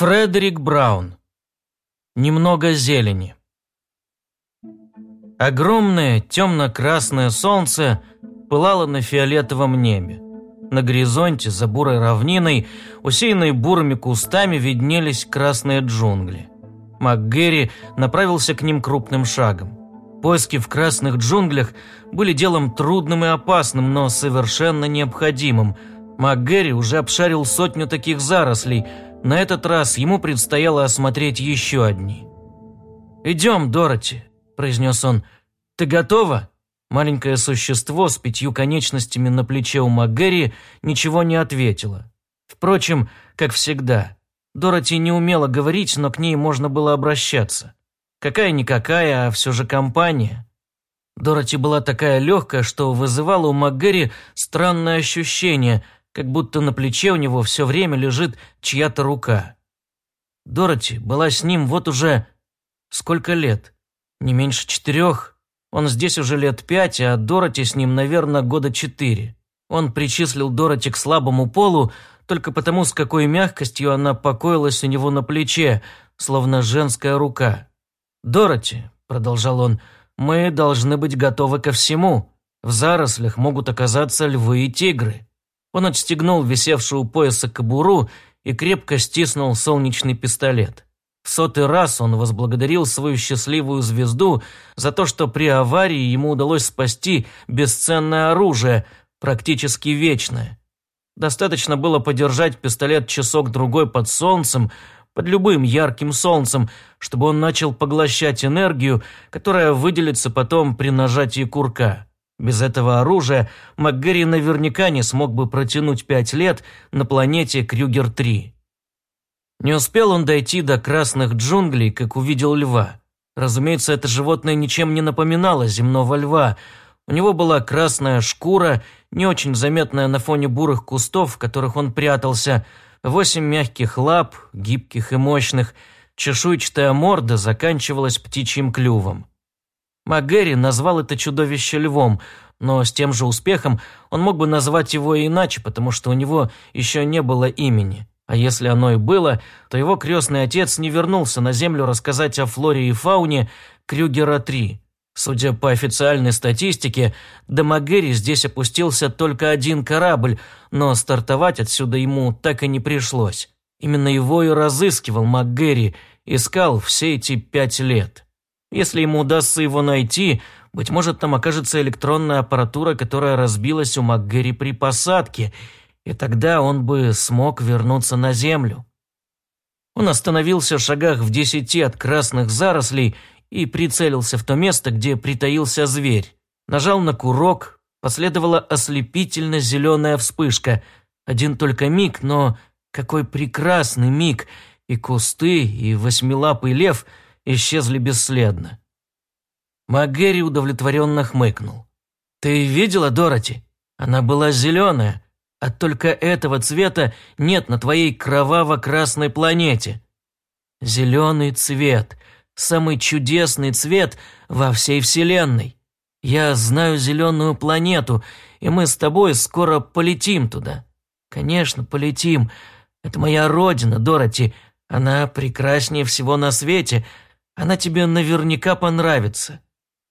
Фредерик Браун. Немного зелени. Огромное темно-красное солнце пылало на фиолетовом небе. На горизонте, за бурой равниной, усеянной бурыми кустами, виднелись красные джунгли. МакГерри направился к ним крупным шагом. Поиски в красных джунглях были делом трудным и опасным, но совершенно необходимым. МакГерри уже обшарил сотню таких зарослей – на этот раз ему предстояло осмотреть еще одни. «Идем, Дороти», – произнес он. «Ты готова?» Маленькое существо с пятью конечностями на плече у МакГерри ничего не ответило. Впрочем, как всегда, Дороти не умела говорить, но к ней можно было обращаться. Какая-никакая, а все же компания. Дороти была такая легкая, что вызывала у МакГерри странное ощущение – как будто на плече у него все время лежит чья-то рука. Дороти была с ним вот уже сколько лет? Не меньше четырех. Он здесь уже лет пять, а Дороти с ним, наверное, года четыре. Он причислил Дороти к слабому полу только потому, с какой мягкостью она покоилась у него на плече, словно женская рука. «Дороти», — продолжал он, — «мы должны быть готовы ко всему. В зарослях могут оказаться львы и тигры. Он отстегнул висевшую у пояса кобуру и крепко стиснул солнечный пистолет. В сотый раз он возблагодарил свою счастливую звезду за то, что при аварии ему удалось спасти бесценное оружие, практически вечное. Достаточно было подержать пистолет часок-другой под солнцем, под любым ярким солнцем, чтобы он начал поглощать энергию, которая выделится потом при нажатии курка. Без этого оружия МакГерри наверняка не смог бы протянуть пять лет на планете Крюгер-3. Не успел он дойти до красных джунглей, как увидел льва. Разумеется, это животное ничем не напоминало земного льва. У него была красная шкура, не очень заметная на фоне бурых кустов, в которых он прятался, восемь мягких лап, гибких и мощных, чешуйчатая морда заканчивалась птичьим клювом. МакГерри назвал это чудовище львом, но с тем же успехом он мог бы назвать его иначе, потому что у него еще не было имени. А если оно и было, то его крестный отец не вернулся на Землю рассказать о флоре и фауне Крюгера-3. Судя по официальной статистике, до Магери здесь опустился только один корабль, но стартовать отсюда ему так и не пришлось. Именно его и разыскивал МакГерри, искал все эти пять лет. Если ему удастся его найти, быть может, там окажется электронная аппаратура, которая разбилась у МакГерри при посадке, и тогда он бы смог вернуться на Землю. Он остановился в шагах в десяти от красных зарослей и прицелился в то место, где притаился зверь. Нажал на курок, последовала ослепительно зеленая вспышка. Один только миг, но какой прекрасный миг! И кусты, и восьмилапый лев — исчезли бесследно. МакГерри удовлетворенно хмыкнул. «Ты видела Дороти? Она была зеленая, а только этого цвета нет на твоей кроваво-красной планете. Зеленый цвет, самый чудесный цвет во всей Вселенной. Я знаю зеленую планету, и мы с тобой скоро полетим туда. Конечно, полетим. Это моя родина, Дороти. Она прекраснее всего на свете, она тебе наверняка понравится».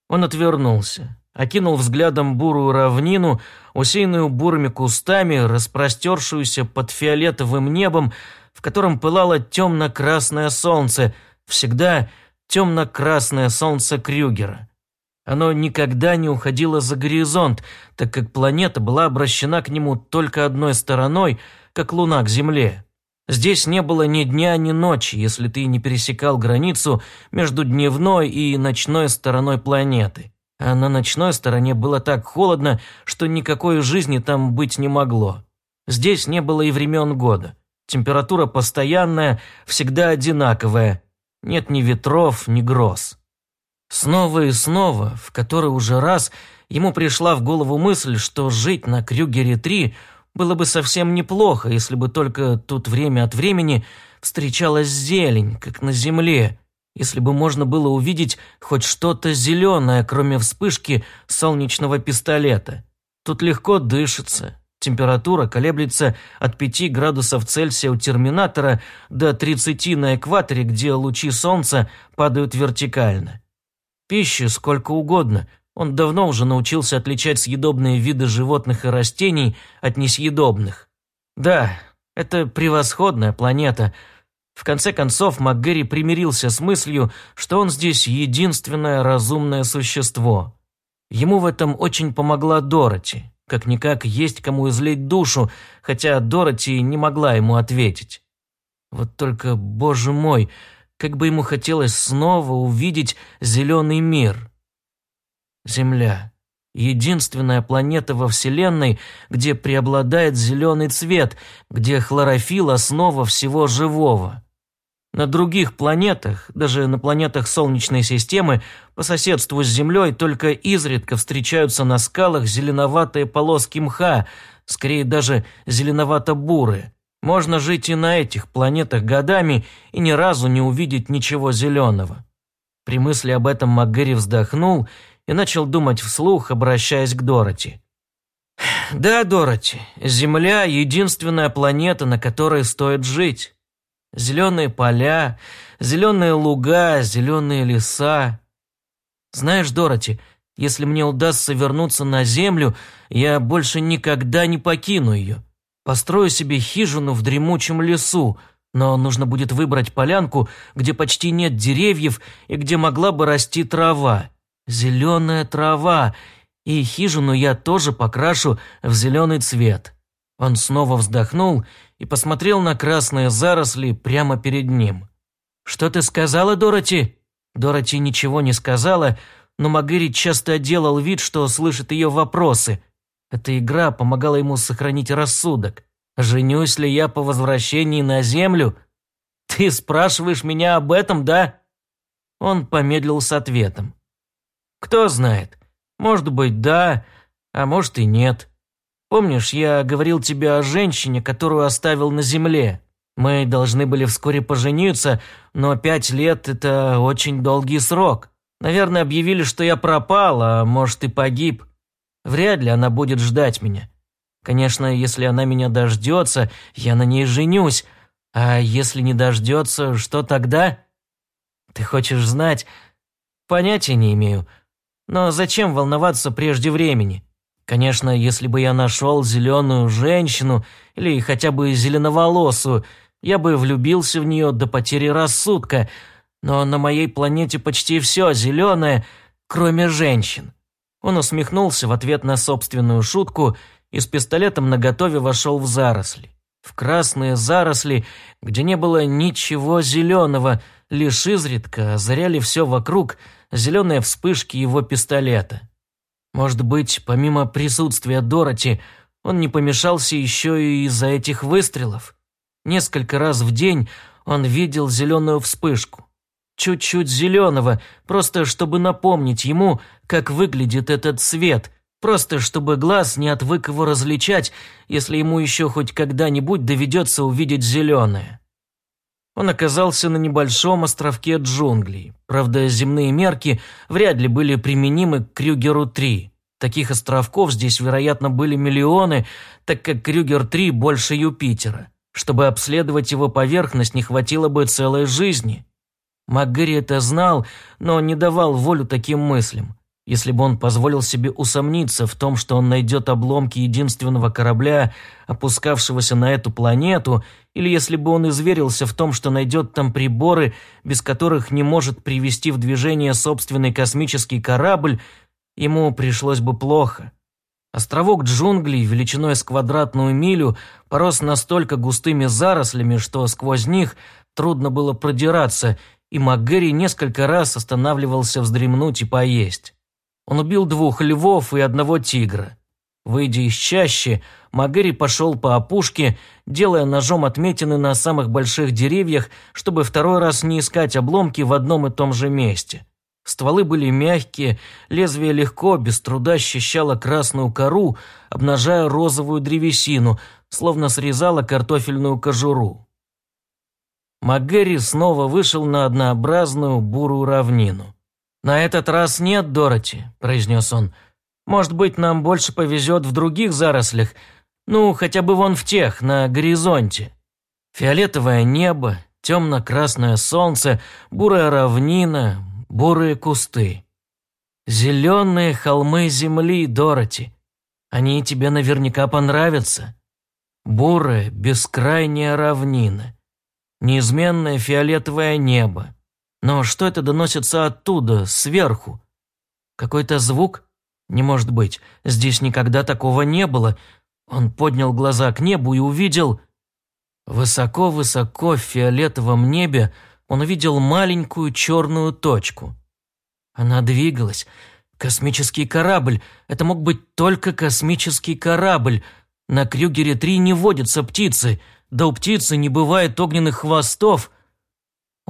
Он отвернулся, окинул взглядом бурую равнину, усеянную бурыми кустами, распростершуюся под фиолетовым небом, в котором пылало темно-красное солнце, всегда темно-красное солнце Крюгера. Оно никогда не уходило за горизонт, так как планета была обращена к нему только одной стороной, как Луна к Земле. Здесь не было ни дня, ни ночи, если ты не пересекал границу между дневной и ночной стороной планеты. А на ночной стороне было так холодно, что никакой жизни там быть не могло. Здесь не было и времен года. Температура постоянная, всегда одинаковая. Нет ни ветров, ни гроз. Снова и снова, в который уже раз, ему пришла в голову мысль, что жить на Крюгере-3 было бы совсем неплохо, если бы только тут время от времени встречалась зелень, как на земле, если бы можно было увидеть хоть что-то зеленое, кроме вспышки солнечного пистолета. Тут легко дышится, Температура колеблется от 5 градусов Цельсия у терминатора до 30 на экваторе, где лучи солнца падают вертикально. Пищи сколько угодно. Он давно уже научился отличать съедобные виды животных и растений от несъедобных. Да, это превосходная планета. В конце концов, МакГэри примирился с мыслью, что он здесь единственное разумное существо. Ему в этом очень помогла Дороти. Как-никак есть кому излить душу, хотя Дороти не могла ему ответить. Вот только, боже мой, как бы ему хотелось снова увидеть зеленый мир. Земля. Единственная планета во Вселенной, где преобладает зеленый цвет, где хлорофилл – основа всего живого. На других планетах, даже на планетах Солнечной системы, по соседству с Землей только изредка встречаются на скалах зеленоватые полоски мха, скорее даже зеленовато-бурые. Можно жить и на этих планетах годами и ни разу не увидеть ничего зеленого. При мысли об этом МакГэри вздохнул и начал думать вслух, обращаясь к Дороти. «Да, Дороти, Земля – единственная планета, на которой стоит жить». Зеленые поля, зеленые луга, зеленые леса. Знаешь, Дороти, если мне удастся вернуться на землю, я больше никогда не покину ее. Построю себе хижину в дремучем лесу, но нужно будет выбрать полянку, где почти нет деревьев и где могла бы расти трава. Зеленая трава, и хижину я тоже покрашу в зеленый цвет. Он снова вздохнул и посмотрел на красные заросли прямо перед ним. «Что ты сказала, Дороти?» Дороти ничего не сказала, но Магыри часто делал вид, что слышит ее вопросы. Эта игра помогала ему сохранить рассудок. «Женюсь ли я по возвращении на Землю?» «Ты спрашиваешь меня об этом, да?» Он помедлил с ответом. «Кто знает. Может быть, да, а может и нет. Помнишь, я говорил тебе о женщине, которую оставил на земле? Мы должны были вскоре пожениться, но пять лет – это очень долгий срок. Наверное, объявили, что я пропал, а может и погиб. Вряд ли она будет ждать меня. Конечно, если она меня дождется, я на ней женюсь. А если не дождется, что тогда? Ты хочешь знать? Понятия не имею. Но зачем волноваться прежде времени? Конечно, если бы я нашел зеленую женщину или хотя бы зеленоволосую, я бы влюбился в нее до потери рассудка, но на моей планете почти все зеленое, кроме женщин. Он усмехнулся в ответ на собственную шутку и с пистолетом наготове вошел в заросли. В красные заросли, где не было ничего зеленого, лишь изредка озаряли все вокруг зеленые вспышки его пистолета. Может быть, помимо присутствия Дороти, он не помешался еще и из-за этих выстрелов? Несколько раз в день он видел зеленую вспышку. Чуть-чуть зеленого, просто чтобы напомнить ему, как выглядит этот свет, просто чтобы глаз не отвык его различать, если ему еще хоть когда-нибудь доведется увидеть зеленое. Он оказался на небольшом островке джунглей. Правда, земные мерки вряд ли были применимы к Крюгеру-3. Таких островков здесь, вероятно, были миллионы, так как Крюгер-3 больше Юпитера. Чтобы обследовать его поверхность, не хватило бы целой жизни. МакГэри это знал, но не давал волю таким мыслям. Если бы он позволил себе усомниться в том, что он найдет обломки единственного корабля, опускавшегося на эту планету, или если бы он изверился в том, что найдет там приборы, без которых не может привести в движение собственный космический корабль, ему пришлось бы плохо. Островок джунглей величиной с квадратную милю порос настолько густыми зарослями, что сквозь них трудно было продираться, и МакГэри несколько раз останавливался вздремнуть и поесть. Он убил двух львов и одного тигра. Выйдя из чащи, Магери пошел по опушке, делая ножом отметины на самых больших деревьях, чтобы второй раз не искать обломки в одном и том же месте. Стволы были мягкие, лезвие легко, без труда счищало красную кору, обнажая розовую древесину, словно срезало картофельную кожуру. МакГерри снова вышел на однообразную бурую равнину. «На этот раз нет, Дороти», – произнес он. «Может быть, нам больше повезет в других зарослях. Ну, хотя бы вон в тех, на горизонте. Фиолетовое небо, темно-красное солнце, бурая равнина, бурые кусты. Зеленые холмы земли, Дороти. Они тебе наверняка понравятся. Бурая, бескрайняя равнина. Неизменное фиолетовое небо. Но что это доносится оттуда, сверху? Какой-то звук? Не может быть, здесь никогда такого не было. Он поднял глаза к небу и увидел... Высоко-высоко в фиолетовом небе он увидел маленькую черную точку. Она двигалась. Космический корабль. Это мог быть только космический корабль. На Крюгере-3 не водятся птицы. Да у птицы не бывает огненных хвостов.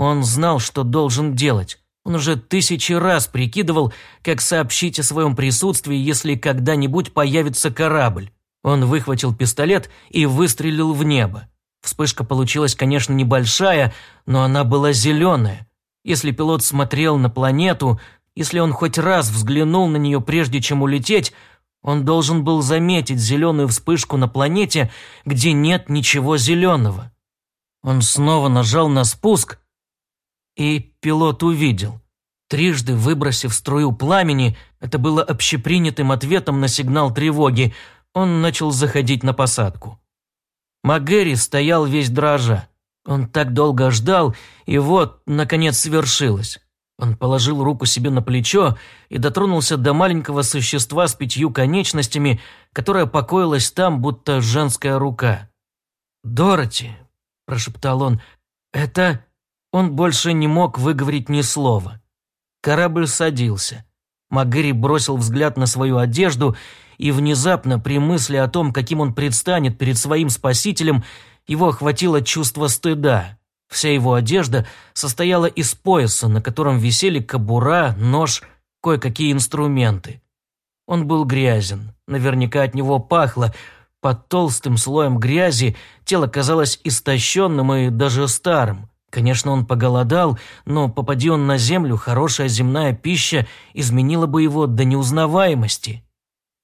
Он знал, что должен делать. Он уже тысячи раз прикидывал, как сообщить о своем присутствии, если когда-нибудь появится корабль. Он выхватил пистолет и выстрелил в небо. Вспышка получилась, конечно, небольшая, но она была зеленая. Если пилот смотрел на планету, если он хоть раз взглянул на нее прежде чем улететь, он должен был заметить зеленую вспышку на планете, где нет ничего зеленого. Он снова нажал на спуск, и пилот увидел. Трижды выбросив струю пламени, это было общепринятым ответом на сигнал тревоги, он начал заходить на посадку. МакГерри стоял весь дрожа. Он так долго ждал, и вот, наконец, свершилось. Он положил руку себе на плечо и дотронулся до маленького существа с пятью конечностями, которое покоилось там, будто женская рука. «Дороти», – прошептал он, – «это...» Он больше не мог выговорить ни слова. Корабль садился. Магыри бросил взгляд на свою одежду и внезапно при мысли о том, каким он предстанет перед своим спасителем, его охватило чувство стыда. Вся его одежда состояла из пояса, на котором висели кобура, нож, кое-какие инструменты. Он был грязен, наверняка от него пахло. Под толстым слоем грязи тело казалось истощенным и даже старым. Конечно, он поголодал, но попади он на землю, хорошая земная пища изменила бы его до неузнаваемости.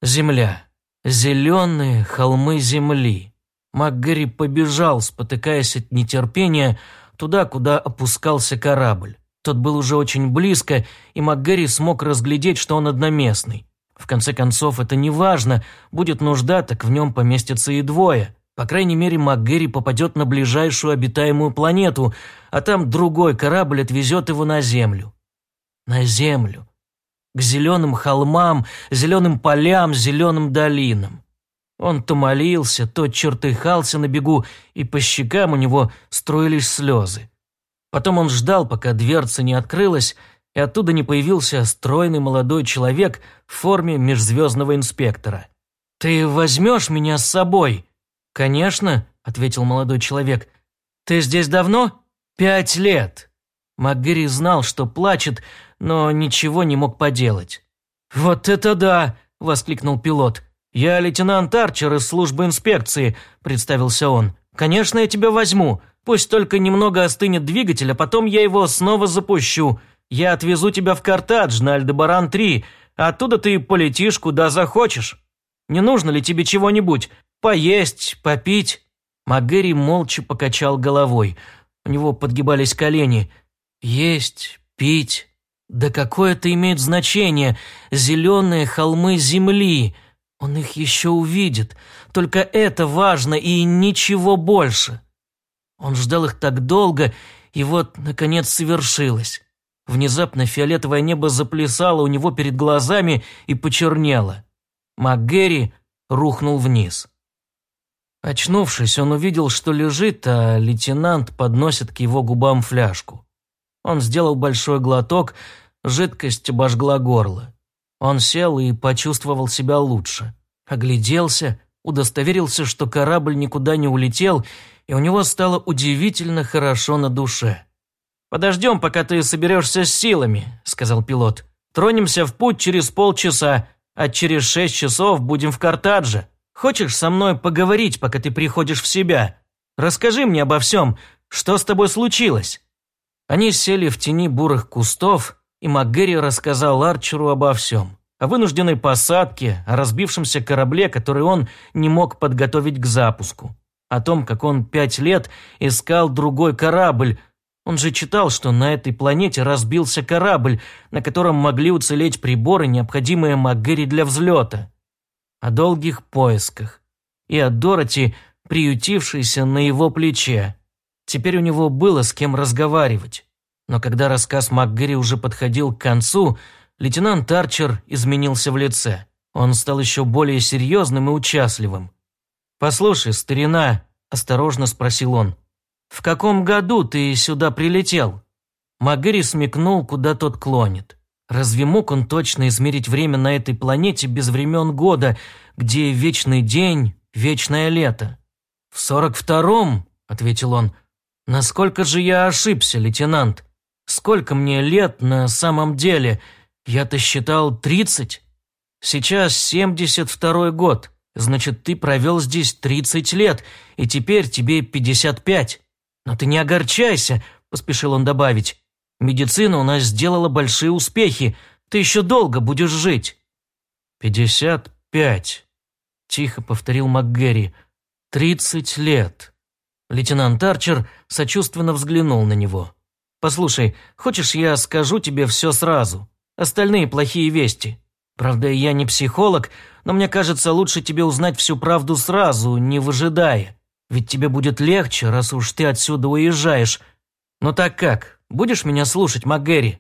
Земля. Зеленые холмы земли. МакГэри побежал, спотыкаясь от нетерпения, туда, куда опускался корабль. Тот был уже очень близко, и МакГэри смог разглядеть, что он одноместный. В конце концов, это не важно, будет нужда, так в нем поместятся и двое. По крайней мере, МакГэри попадет на ближайшую обитаемую планету, а там другой корабль отвезет его на Землю. На Землю к зеленым холмам, зеленым полям, зеленым долинам. Он то молился, то чертыхался на бегу, и по щекам у него струились слезы. Потом он ждал, пока дверца не открылась, и оттуда не появился стройный молодой человек в форме межзвездного инспектора. «Ты возьмешь меня с собой?» «Конечно», — ответил молодой человек. «Ты здесь давно?» «Пять лет». МакГири знал, что плачет, но ничего не мог поделать. «Вот это да!» – воскликнул пилот. «Я лейтенант Арчер из службы инспекции», – представился он. «Конечно, я тебя возьму. Пусть только немного остынет двигатель, а потом я его снова запущу. Я отвезу тебя в Картадж на Альдебаран-3, оттуда ты полетишь куда захочешь. Не нужно ли тебе чего-нибудь? Поесть, попить?» Магери молча покачал головой. У него подгибались колени. «Есть, пить, да какое это имеет значение? Зеленые холмы земли. Он их еще увидит. Только это важно и ничего больше. Он ждал их так долго, и вот, наконец, совершилось. Внезапно фиолетовое небо заплясало у него перед глазами и почернело. МакГерри рухнул вниз. Очнувшись, он увидел, что лежит, а лейтенант подносит к его губам фляжку. Он сделал большой глоток, жидкость обожгла горло. Он сел и почувствовал себя лучше. Огляделся, удостоверился, что корабль никуда не улетел, и у него стало удивительно хорошо на душе. «Подождем, пока ты соберешься с силами», – сказал пилот. «Тронемся в путь через полчаса, а через шесть часов будем в Картадже. Хочешь со мной поговорить, пока ты приходишь в себя? Расскажи мне обо всем, что с тобой случилось?» Они сели в тени бурых кустов, и МакГерри рассказал Арчеру обо всем. о вынужденной посадке, о разбившемся корабле, который он не мог подготовить к запуску, о том, как он пять лет искал другой корабль. Он же читал, что на этой планете разбился корабль, на котором могли уцелеть приборы, необходимые Магэри для взлета. О долгих поисках. И о Дороти, приютившейся на его плече. Теперь у него было с кем разговаривать. Но когда рассказ МакГэри уже подходил к концу, лейтенант Арчер изменился в лице. Он стал еще более серьезным и участливым. «Послушай, старина», – осторожно спросил он, – «в каком году ты сюда прилетел?» МакГэри смекнул, куда тот клонит. Разве мог он точно измерить время на этой планете без времен года, где вечный день, вечное лето? «В сорок втором», – ответил он, – «насколько же я ошибся, лейтенант? Сколько мне лет на самом деле? Я-то считал тридцать. Сейчас семьдесят второй год. Значит, ты провел здесь тридцать лет, и теперь тебе пятьдесят пять. Но ты не огорчайся, поспешил он добавить. Медицина у нас сделала большие успехи. Ты еще долго будешь жить. Пятьдесят пять. Тихо повторил МакГерри. «Тридцать лет». Лейтенант Арчер сочувственно взглянул на него. Послушай, хочешь, я скажу тебе все сразу? Остальные плохие вести. Правда, я не психолог, но мне кажется, лучше тебе узнать всю правду сразу, не выжидая. Ведь тебе будет легче, раз уж ты отсюда уезжаешь. Но так как? Будешь меня слушать, МакГерри?»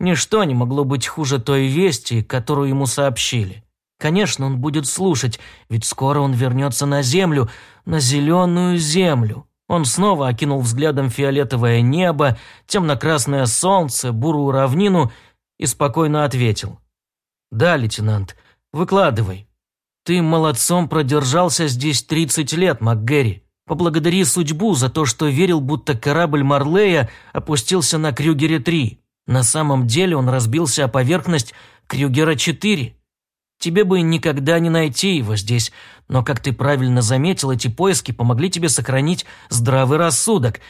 Ничто не могло быть хуже той вести, которую ему сообщили. Конечно, он будет слушать, ведь скоро он вернется на землю, на зеленую землю. Он снова окинул взглядом фиолетовое небо, темно-красное солнце, бурую равнину и спокойно ответил. «Да, лейтенант, выкладывай. Ты молодцом продержался здесь 30 лет, МакГерри. Поблагодари судьбу за то, что верил, будто корабль Марлея опустился на Крюгере-3. На самом деле он разбился о поверхность Крюгера-4. Тебе бы никогда не найти его здесь, но, как ты правильно заметил, эти поиски помогли тебе сохранить здравый рассудок.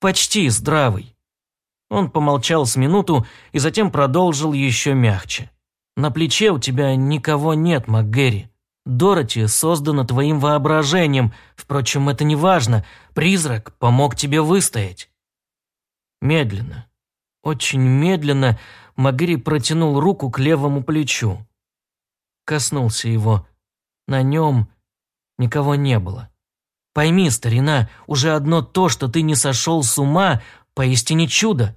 Почти здравый». Он помолчал с минуту и затем продолжил еще мягче. «На плече у тебя никого нет, МакГерри. Дороти создана твоим воображением. Впрочем, это не важно. Призрак помог тебе выстоять». Медленно, очень медленно Магри протянул руку к левому плечу коснулся его. На нем никого не было. Пойми, старина, уже одно то, что ты не сошел с ума, поистине чудо.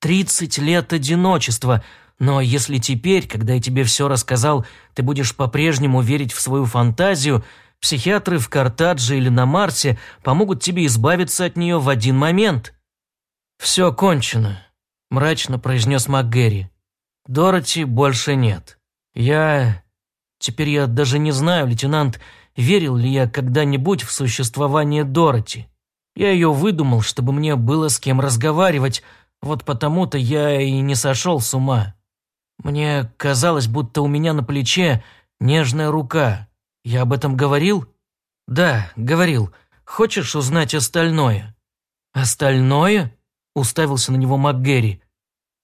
Тридцать лет одиночества, но если теперь, когда я тебе все рассказал, ты будешь по-прежнему верить в свою фантазию, психиатры в Картадже или на Марсе помогут тебе избавиться от нее в один момент. «Все кончено», – мрачно произнес МакГерри. «Дороти больше нет. Я Теперь я даже не знаю, лейтенант, верил ли я когда-нибудь в существование Дороти. Я ее выдумал, чтобы мне было с кем разговаривать, вот потому-то я и не сошел с ума. Мне казалось, будто у меня на плече нежная рука. Я об этом говорил? Да, говорил. Хочешь узнать остальное? Остальное? Уставился на него МакГерри.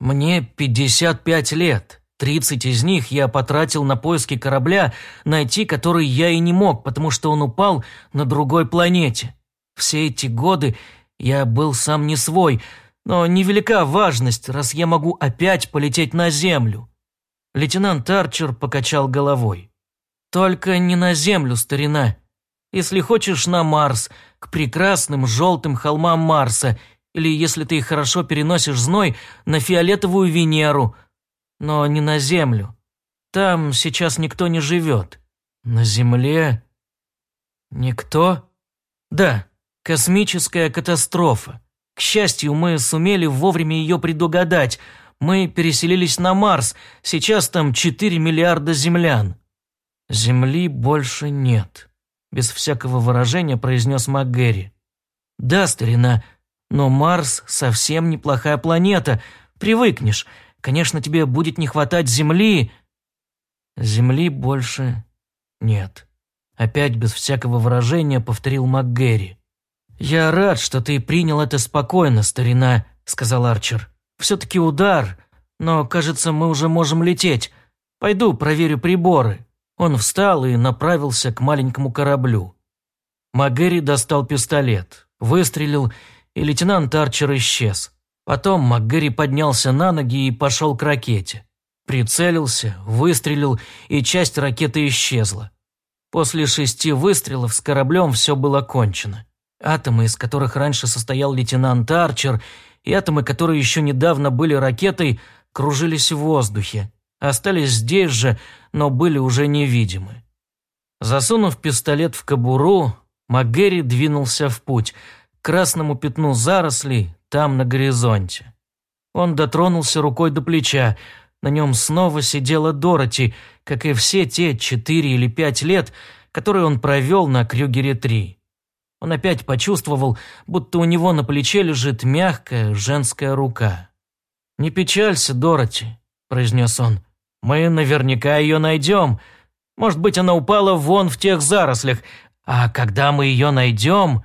Мне 55 лет. Тридцать из них я потратил на поиски корабля, найти который я и не мог, потому что он упал на другой планете. Все эти годы я был сам не свой, но невелика важность, раз я могу опять полететь на Землю. Лейтенант Арчер покачал головой. Только не на Землю, старина. Если хочешь, на Марс, к прекрасным желтым холмам Марса, или, если ты хорошо переносишь зной, на фиолетовую Венеру – но не на Землю. Там сейчас никто не живет. На Земле... Никто? Да, космическая катастрофа. К счастью, мы сумели вовремя ее предугадать. Мы переселились на Марс, сейчас там 4 миллиарда землян. Земли больше нет, без всякого выражения произнес МакГерри. Да, старина, но Марс совсем неплохая планета. Привыкнешь. Конечно, тебе будет не хватать земли. Земли больше нет. Опять без всякого выражения повторил МакГерри. «Я рад, что ты принял это спокойно, старина», — сказал Арчер. «Все-таки удар, но, кажется, мы уже можем лететь. Пойду проверю приборы». Он встал и направился к маленькому кораблю. Магери достал пистолет, выстрелил, и лейтенант Арчер исчез. Потом МакГэри поднялся на ноги и пошел к ракете. Прицелился, выстрелил, и часть ракеты исчезла. После шести выстрелов с кораблем все было кончено. Атомы, из которых раньше состоял лейтенант Арчер, и атомы, которые еще недавно были ракетой, кружились в воздухе, остались здесь же, но были уже невидимы. Засунув пистолет в кобуру, МакГерри двинулся в путь, к красному пятну зарослей, там, на горизонте. Он дотронулся рукой до плеча, на нем снова сидела Дороти, как и все те четыре или пять лет, которые он провел на Крюгере-3. Он опять почувствовал, будто у него на плече лежит мягкая женская рука. «Не печалься, Дороти», – произнес он. «Мы наверняка ее найдем. Может быть, она упала вон в тех зарослях. А когда мы ее найдем...»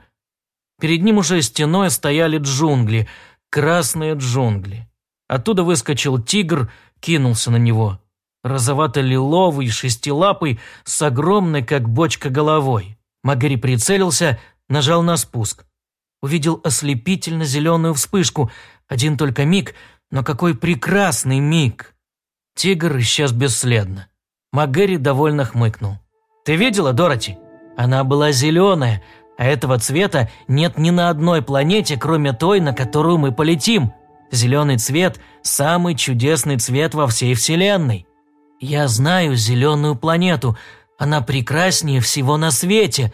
Перед ним уже стеной стояли джунгли, красные джунгли. Оттуда выскочил тигр, кинулся на него. Розовато-лиловый, шестилапый, с огромной, как бочка, головой. Магари прицелился, нажал на спуск. Увидел ослепительно зеленую вспышку. Один только миг, но какой прекрасный миг. Тигр исчез бесследно. Магари довольно хмыкнул. «Ты видела, Дороти? Она была зеленая, а этого цвета нет ни на одной планете, кроме той, на которую мы полетим. Зеленый цвет – самый чудесный цвет во всей Вселенной. Я знаю зеленую планету. Она прекраснее всего на свете.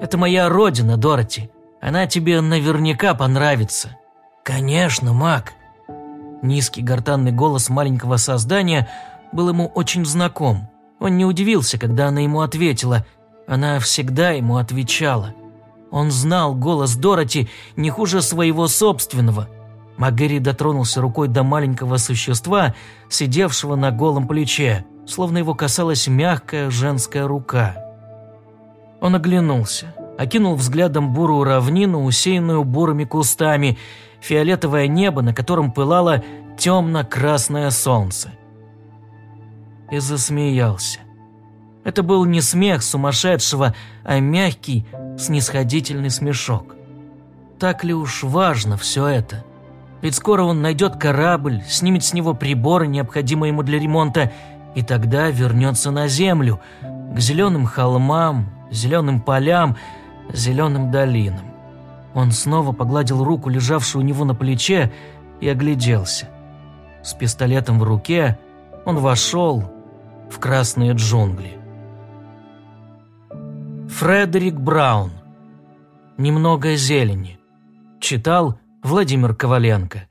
Это моя родина, Дороти. Она тебе наверняка понравится. Конечно, Мак. Низкий гортанный голос маленького создания был ему очень знаком. Он не удивился, когда она ему ответила. Она всегда ему отвечала. Он знал голос Дороти не хуже своего собственного. Магери дотронулся рукой до маленького существа, сидевшего на голом плече, словно его касалась мягкая женская рука. Он оглянулся, окинул взглядом бурую равнину, усеянную бурыми кустами, фиолетовое небо, на котором пылало темно-красное солнце. И засмеялся. Это был не смех сумасшедшего, а мягкий, снисходительный смешок. Так ли уж важно все это? Ведь скоро он найдет корабль, снимет с него приборы, необходимые ему для ремонта, и тогда вернется на землю, к зеленым холмам, зеленым полям, зеленым долинам. Он снова погладил руку, лежавшую у него на плече, и огляделся. С пистолетом в руке он вошел в красные джунгли. Фредерик Браун. Немного зелени. Читал Владимир Коваленко.